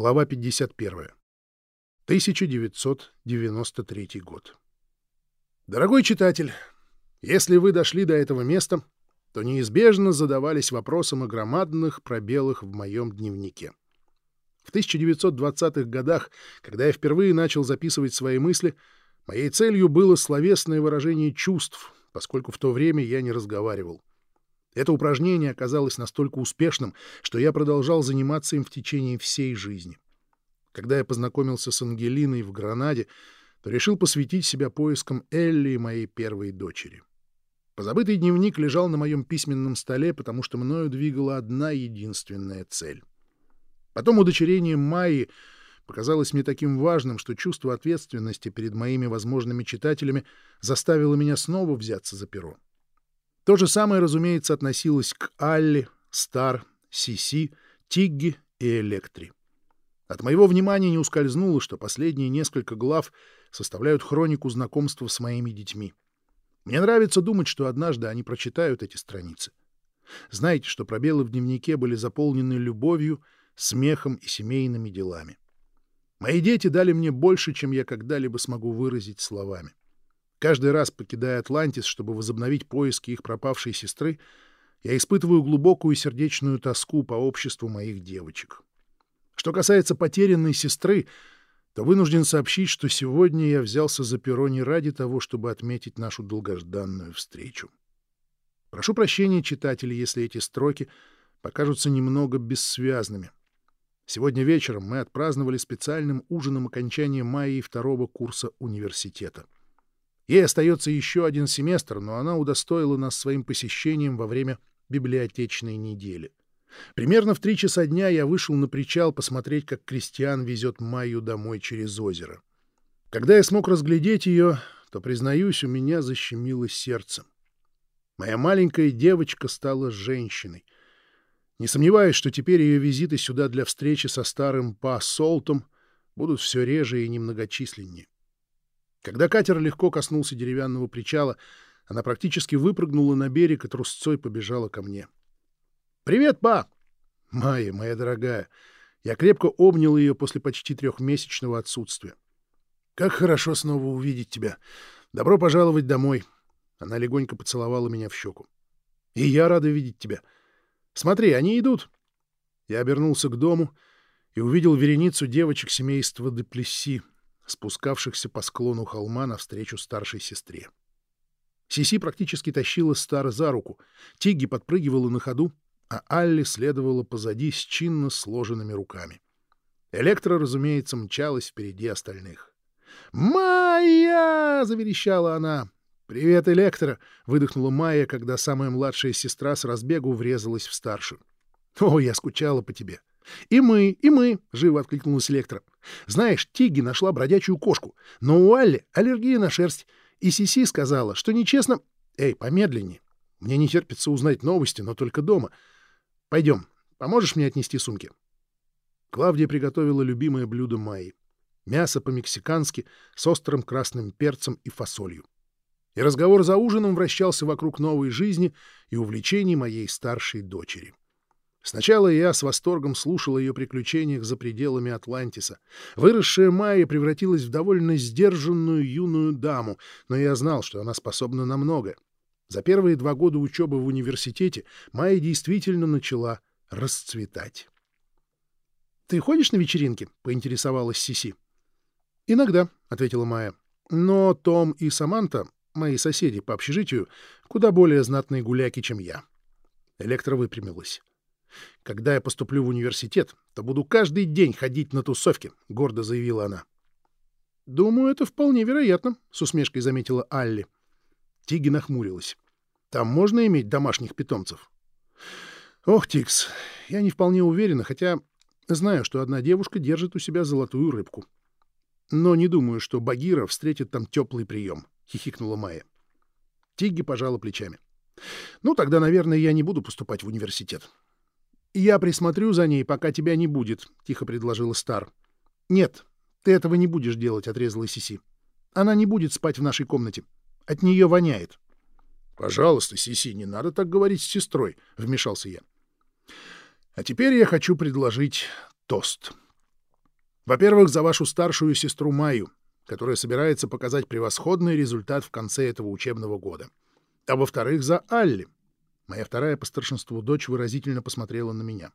Глава 51. 1993 год. Дорогой читатель, если вы дошли до этого места, то неизбежно задавались вопросом о громадных пробелах в моем дневнике. В 1920-х годах, когда я впервые начал записывать свои мысли, моей целью было словесное выражение чувств, поскольку в то время я не разговаривал. Это упражнение оказалось настолько успешным, что я продолжал заниматься им в течение всей жизни. Когда я познакомился с Ангелиной в Гранаде, то решил посвятить себя поискам Элли моей первой дочери. Позабытый дневник лежал на моем письменном столе, потому что мною двигала одна единственная цель. Потом удочерение Майи показалось мне таким важным, что чувство ответственности перед моими возможными читателями заставило меня снова взяться за перо. То же самое, разумеется, относилось к Алле, Стар, Сиси, Тигги и Электри. От моего внимания не ускользнуло, что последние несколько глав составляют хронику знакомства с моими детьми. Мне нравится думать, что однажды они прочитают эти страницы. Знаете, что пробелы в дневнике были заполнены любовью, смехом и семейными делами. Мои дети дали мне больше, чем я когда-либо смогу выразить словами. Каждый раз, покидая Атлантис, чтобы возобновить поиски их пропавшей сестры, я испытываю глубокую сердечную тоску по обществу моих девочек. Что касается потерянной сестры, то вынужден сообщить, что сегодня я взялся за перо не ради того, чтобы отметить нашу долгожданную встречу. Прошу прощения, читатели, если эти строки покажутся немного бессвязными. Сегодня вечером мы отпраздновали специальным ужином окончания Майи второго курса университета. Ей остается еще один семестр, но она удостоила нас своим посещением во время библиотечной недели. Примерно в три часа дня я вышел на причал посмотреть, как Кристиан везет Майю домой через озеро. Когда я смог разглядеть ее, то, признаюсь, у меня защемило сердце. Моя маленькая девочка стала женщиной. Не сомневаюсь, что теперь ее визиты сюда для встречи со старым Па Солтом будут все реже и немногочисленнее. Когда катер легко коснулся деревянного причала, она практически выпрыгнула на берег и трусцой побежала ко мне. «Привет, па!» «Майя, моя дорогая!» Я крепко обнял ее после почти трехмесячного отсутствия. «Как хорошо снова увидеть тебя! Добро пожаловать домой!» Она легонько поцеловала меня в щеку. «И я рада видеть тебя. Смотри, они идут!» Я обернулся к дому и увидел вереницу девочек семейства Деплесси, спускавшихся по склону холма навстречу старшей сестре. Сиси практически тащила Стар за руку, Тигги подпрыгивала на ходу, а Алли следовала позади с чинно сложенными руками. Электро, разумеется, мчалась впереди остальных. «Майя!» — заверещала она. «Привет, Электро!» — выдохнула Майя, когда самая младшая сестра с разбегу врезалась в старшую. «О, я скучала по тебе!» «И мы, и мы!» — живо откликнулась Электро. «Знаешь, Тигги нашла бродячую кошку, но у Алли аллергия на шерсть, и Сиси сказала, что нечестно... Эй, помедленнее. Мне не терпится узнать новости, но только дома. Пойдем, поможешь мне отнести сумки?» Клавдия приготовила любимое блюдо Майи — мясо по-мексикански с острым красным перцем и фасолью. И разговор за ужином вращался вокруг новой жизни и увлечений моей старшей дочери. Сначала я с восторгом слушал о ее приключениях за пределами Атлантиса. Выросшая Майя превратилась в довольно сдержанную юную даму, но я знал, что она способна на многое. За первые два года учебы в университете Майя действительно начала расцветать. «Ты ходишь на вечеринки?» — поинтересовалась Сиси. «Иногда», — ответила Майя. «Но Том и Саманта, мои соседи по общежитию, куда более знатные гуляки, чем я». Электро выпрямилась. Когда я поступлю в университет, то буду каждый день ходить на тусовки, — гордо заявила она. — Думаю, это вполне вероятно, — с усмешкой заметила Алли. Тиги нахмурилась. — Там можно иметь домашних питомцев? — Ох, Тикс, я не вполне уверена, хотя знаю, что одна девушка держит у себя золотую рыбку. Но не думаю, что Багира встретит там теплый прием, — хихикнула Майя. Тиги пожала плечами. — Ну, тогда, наверное, я не буду поступать в университет. «Я присмотрю за ней, пока тебя не будет», — тихо предложила Стар. «Нет, ты этого не будешь делать», — отрезала Сиси. «Она не будет спать в нашей комнате. От нее воняет». «Пожалуйста, Сиси, не надо так говорить с сестрой», — вмешался я. «А теперь я хочу предложить тост». Во-первых, за вашу старшую сестру Майю, которая собирается показать превосходный результат в конце этого учебного года. А во-вторых, за Алли. Моя вторая по старшинству дочь выразительно посмотрела на меня.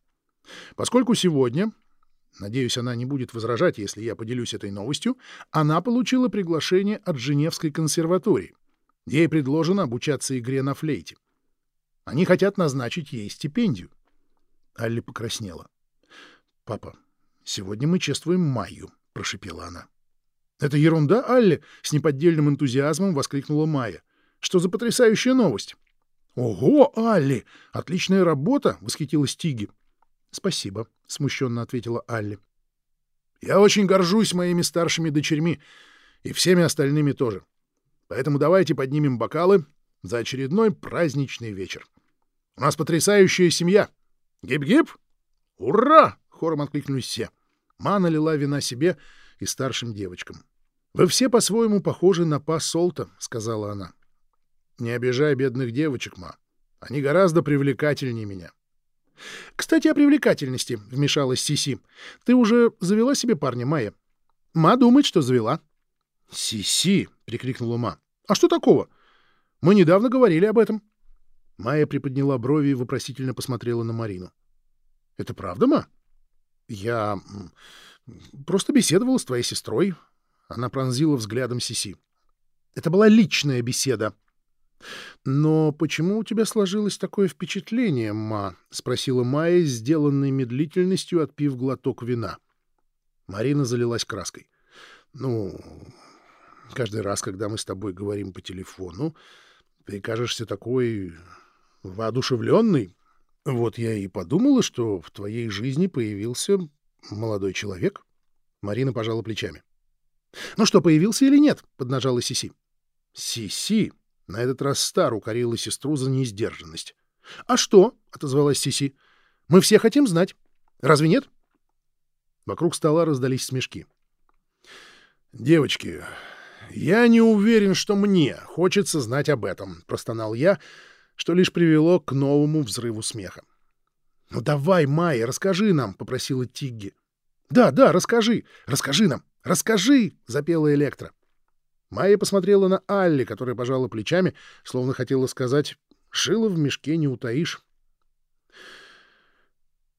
Поскольку сегодня, надеюсь, она не будет возражать, если я поделюсь этой новостью, она получила приглашение от Женевской консерватории. Ей предложено обучаться игре на флейте. Они хотят назначить ей стипендию. Алли покраснела. — Папа, сегодня мы чествуем Майю, — прошипела она. — Это ерунда, Алли! — с неподдельным энтузиазмом воскликнула Майя. — Что за потрясающая новость? — Ого, Алли! Отличная работа! — восхитилась Тиги. — Спасибо, — смущенно ответила Алли. — Я очень горжусь моими старшими дочерьми и всеми остальными тоже. Поэтому давайте поднимем бокалы за очередной праздничный вечер. У нас потрясающая семья. Гип-гип! Ура! Хором откликнулись все. Ма налила вина себе и старшим девочкам. «Вы все по-своему похожи на па Солта», — сказала она. «Не обижай бедных девочек, Ма. Они гораздо привлекательнее меня». «Кстати, о привлекательности», — вмешалась Сиси. «Ты уже завела себе парня, Майя?» «Ма думает, что завела». «Сиси!» — прикрикнула Ма. «А что такого? Мы недавно говорили об этом». Майя приподняла брови и вопросительно посмотрела на Марину. «Это правда, Ма?» «Я просто беседовала с твоей сестрой». Она пронзила взглядом Сиси. «Это была личная беседа». «Но почему у тебя сложилось такое впечатление, Ма?» — спросила Майя, сделанной медлительностью, отпив глоток вина. Марина залилась краской. «Ну, каждый раз, когда мы с тобой говорим по телефону, ты кажешься такой воодушевленный. Вот я и подумала, что в твоей жизни появился молодой человек. Марина пожала плечами. Ну что, появился или нет? Поднажала Сиси. Сиси на этот раз Стар укорила сестру за неиздержанность. А что? отозвалась Сиси. Мы все хотим знать. Разве нет? Вокруг стола раздались смешки. Девочки, я не уверен, что мне хочется знать об этом, простонал я, что лишь привело к новому взрыву смеха. «Ну давай, Майя, расскажи нам», — попросила Тигги. «Да, да, расскажи, расскажи нам, расскажи», — запела Электро. Майя посмотрела на Алли, которая пожала плечами, словно хотела сказать «шило в мешке не утаишь».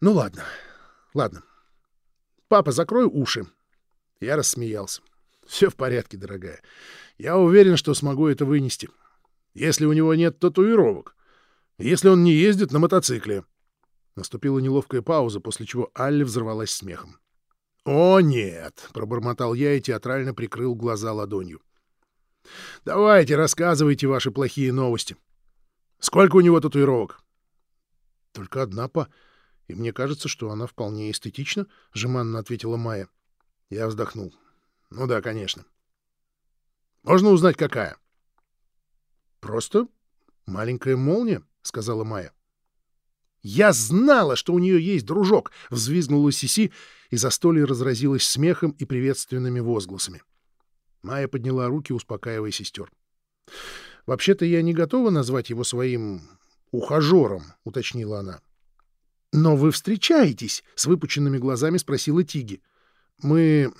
«Ну ладно, ладно. Папа, закрой уши». Я рассмеялся. «Все в порядке, дорогая. Я уверен, что смогу это вынести если у него нет татуировок, если он не ездит на мотоцикле. Наступила неловкая пауза, после чего Алли взорвалась смехом. «О, нет!» — пробормотал я и театрально прикрыл глаза ладонью. «Давайте, рассказывайте ваши плохие новости. Сколько у него татуировок?» «Только одна, па, и мне кажется, что она вполне эстетична», — жеманно ответила Майя. Я вздохнул. «Ну да, конечно. Можно узнать, какая?» Просто маленькая молния, сказала Майя. Я знала, что у нее есть дружок, взвизгнула Сиси, и застолье разразилось смехом и приветственными возгласами. Майя подняла руки, успокаивая сестер. Вообще-то я не готова назвать его своим ухажером, уточнила она. Но вы встречаетесь? с выпученными глазами спросила Тиги. Мы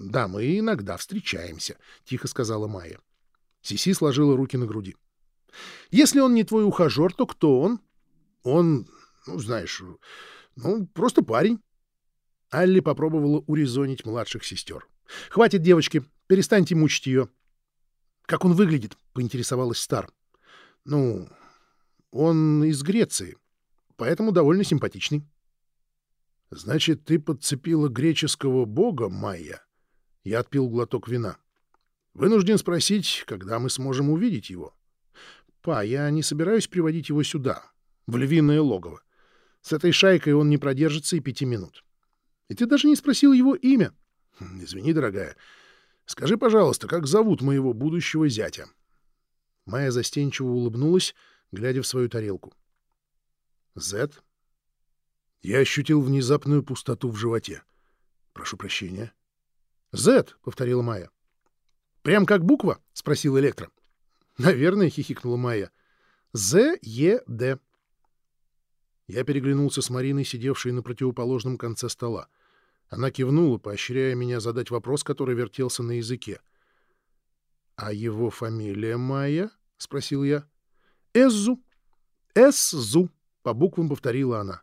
да, мы иногда встречаемся, тихо сказала Майя. Сиси сложила руки на груди. «Если он не твой ухажер, то кто он?» «Он, ну, знаешь, ну, просто парень». Алли попробовала урезонить младших сестер. «Хватит, девочки, перестаньте мучить ее». «Как он выглядит?» — поинтересовалась Стар. «Ну, он из Греции, поэтому довольно симпатичный». «Значит, ты подцепила греческого бога, Майя?» Я отпил глоток вина. Вынужден спросить, когда мы сможем увидеть его. Па, я не собираюсь приводить его сюда, в львиное логово. С этой шайкой он не продержится и пяти минут. И ты даже не спросил его имя. Хм, извини, дорогая. Скажи, пожалуйста, как зовут моего будущего зятя? Майя застенчиво улыбнулась, глядя в свою тарелку. Зет? Я ощутил внезапную пустоту в животе. Прошу прощения. Зет, повторила Майя. «Прям как буква?» — спросил Электро. «Наверное», — хихикнула Майя. «З-Е-Д». Я переглянулся с Мариной, сидевшей на противоположном конце стола. Она кивнула, поощряя меня задать вопрос, который вертелся на языке. «А его фамилия Майя?» — спросил я. «Эззу. Эсзу», — по буквам повторила она.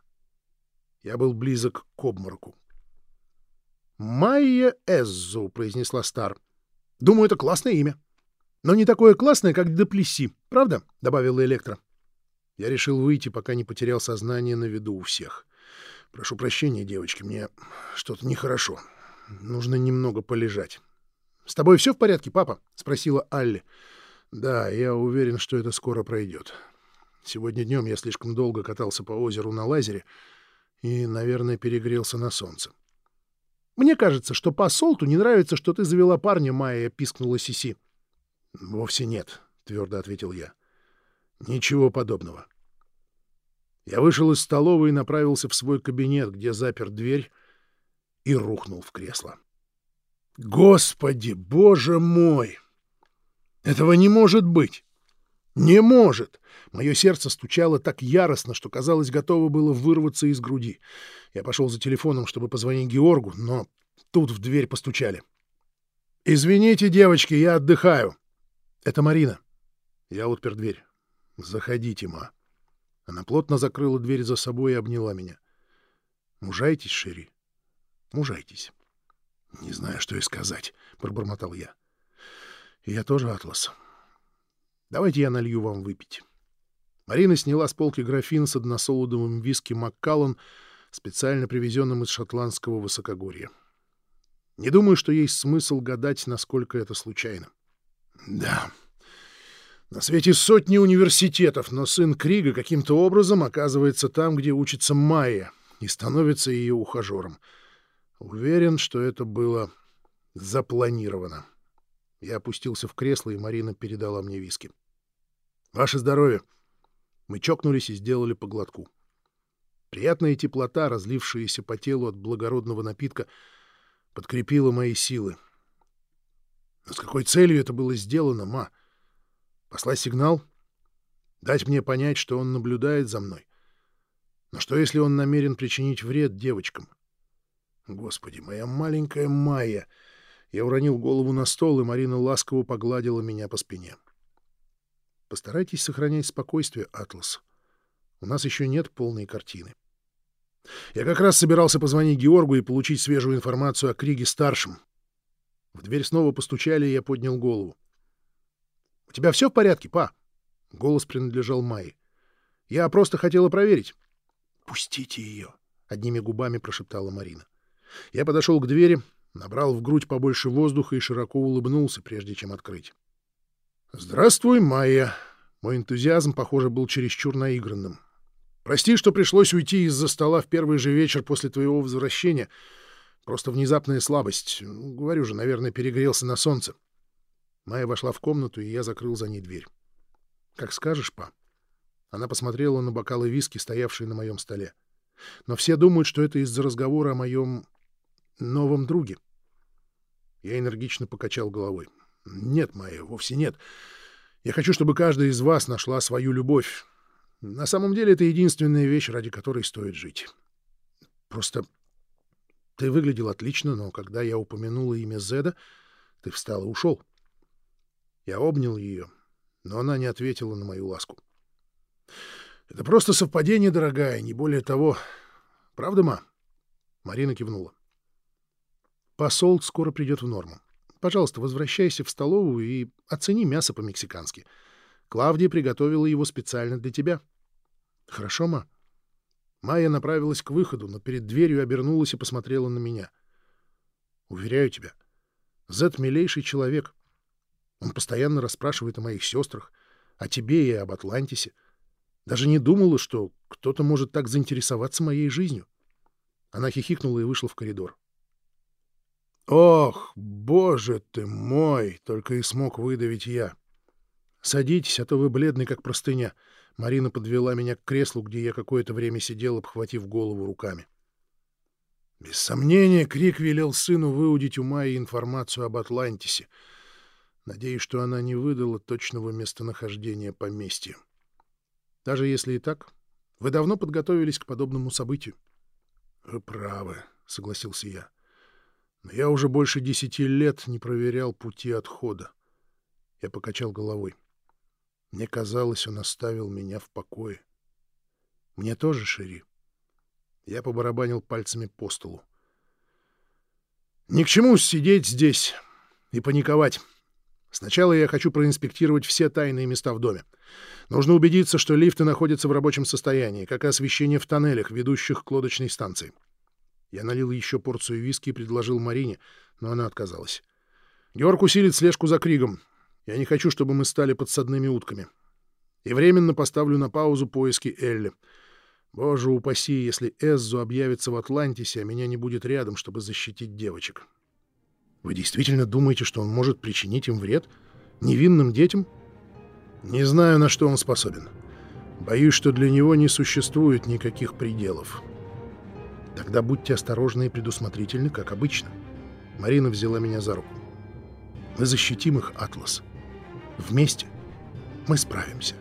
Я был близок к обмороку. «Майя Эззу», — произнесла Стар. «Думаю, это классное имя. Но не такое классное, как Деплеси, правда?» — добавила Электро. Я решил выйти, пока не потерял сознание на виду у всех. «Прошу прощения, девочки, мне что-то нехорошо. Нужно немного полежать». «С тобой все в порядке, папа?» — спросила Алли. «Да, я уверен, что это скоро пройдет. Сегодня днем я слишком долго катался по озеру на лазере и, наверное, перегрелся на солнце. «Мне кажется, что по Солту не нравится, что ты завела парня, Майя», — пискнула Сиси. «Вовсе нет», — твердо ответил я. «Ничего подобного». Я вышел из столовой и направился в свой кабинет, где запер дверь и рухнул в кресло. «Господи, боже мой! Этого не может быть! Не может!» Мое сердце стучало так яростно, что, казалось, готово было вырваться из груди. Я пошел за телефоном, чтобы позвонить Георгу, но тут в дверь постучали. «Извините, девочки, я отдыхаю». «Это Марина». Я отпер дверь. «Заходите, ма». Она плотно закрыла дверь за собой и обняла меня. «Мужайтесь, Шерри, мужайтесь». «Не знаю, что и сказать», — пробормотал я. «Я тоже, Атлас. Давайте я налью вам выпить». Марина сняла с полки графин с односолодовым виски Маккаллан, специально привезенным из шотландского высокогорья. Не думаю, что есть смысл гадать, насколько это случайно. Да, на свете сотни университетов, но сын Крига каким-то образом оказывается там, где учится Майя, и становится ее ухажером. Уверен, что это было запланировано. Я опустился в кресло, и Марина передала мне виски. «Ваше здоровье!» Мы чокнулись и сделали по глотку. Приятная теплота, разлившаяся по телу от благородного напитка, подкрепила мои силы. Но с какой целью это было сделано, ма? Послать сигнал? Дать мне понять, что он наблюдает за мной? Но что, если он намерен причинить вред девочкам? Господи, моя маленькая Майя! Я уронил голову на стол, и Марина ласково погладила меня по спине. — Постарайтесь сохранять спокойствие, Атлас. У нас еще нет полной картины. Я как раз собирался позвонить Георгу и получить свежую информацию о Криге-старшем. В дверь снова постучали, и я поднял голову. — У тебя все в порядке, па? Голос принадлежал Майе. — Я просто хотела проверить. — Пустите ее, — одними губами прошептала Марина. Я подошел к двери, набрал в грудь побольше воздуха и широко улыбнулся, прежде чем открыть. «Здравствуй, Майя!» Мой энтузиазм, похоже, был чересчур наигранным. «Прости, что пришлось уйти из-за стола в первый же вечер после твоего возвращения. Просто внезапная слабость. Говорю же, наверное, перегрелся на солнце». Майя вошла в комнату, и я закрыл за ней дверь. «Как скажешь, па». Она посмотрела на бокалы виски, стоявшие на моем столе. «Но все думают, что это из-за разговора о моем новом друге». Я энергично покачал головой. Нет, Майя, вовсе нет. Я хочу, чтобы каждая из вас нашла свою любовь. На самом деле это единственная вещь, ради которой стоит жить. Просто ты выглядел отлично, но когда я упомянула имя Зеда, ты встал и ушел. Я обнял ее, но она не ответила на мою ласку. Это просто совпадение, дорогая, не более того. Правда, ма? Марина кивнула. Посол скоро придет в норму. Пожалуйста, возвращайся в столовую и оцени мясо по-мексикански. Клавдия приготовила его специально для тебя. — Хорошо, ма. Майя направилась к выходу, но перед дверью обернулась и посмотрела на меня. — Уверяю тебя, Зет — милейший человек. Он постоянно расспрашивает о моих сестрах, о тебе и об Атлантисе. Даже не думала, что кто-то может так заинтересоваться моей жизнью. Она хихикнула и вышла в коридор. «Ох, боже ты мой!» — только и смог выдавить я. «Садитесь, а то вы бледный, как простыня». Марина подвела меня к креслу, где я какое-то время сидел, обхватив голову руками. Без сомнения, Крик велел сыну выудить у Майи информацию об Атлантисе. Надеюсь, что она не выдала точного местонахождения поместья. Даже если и так, вы давно подготовились к подобному событию. — Вы правы, — согласился я. — Но я уже больше десяти лет не проверял пути отхода. Я покачал головой. Мне казалось, он оставил меня в покое. Мне тоже, Шири. Я побарабанил пальцами по столу. Ни к чему сидеть здесь и паниковать. Сначала я хочу проинспектировать все тайные места в доме. Нужно убедиться, что лифты находятся в рабочем состоянии, как и освещение в тоннелях, ведущих к лодочной станции. Я налил еще порцию виски и предложил Марине, но она отказалась. Георг усилит слежку за Кригом. Я не хочу, чтобы мы стали подсадными утками. И временно поставлю на паузу поиски Элли. Боже упаси, если Эззу объявится в Атлантисе, а меня не будет рядом, чтобы защитить девочек. Вы действительно думаете, что он может причинить им вред? Невинным детям? Не знаю, на что он способен. Боюсь, что для него не существует никаких пределов. Тогда будьте осторожны и предусмотрительны, как обычно. Марина взяла меня за руку. Мы защитим их, Атлас. Вместе мы справимся.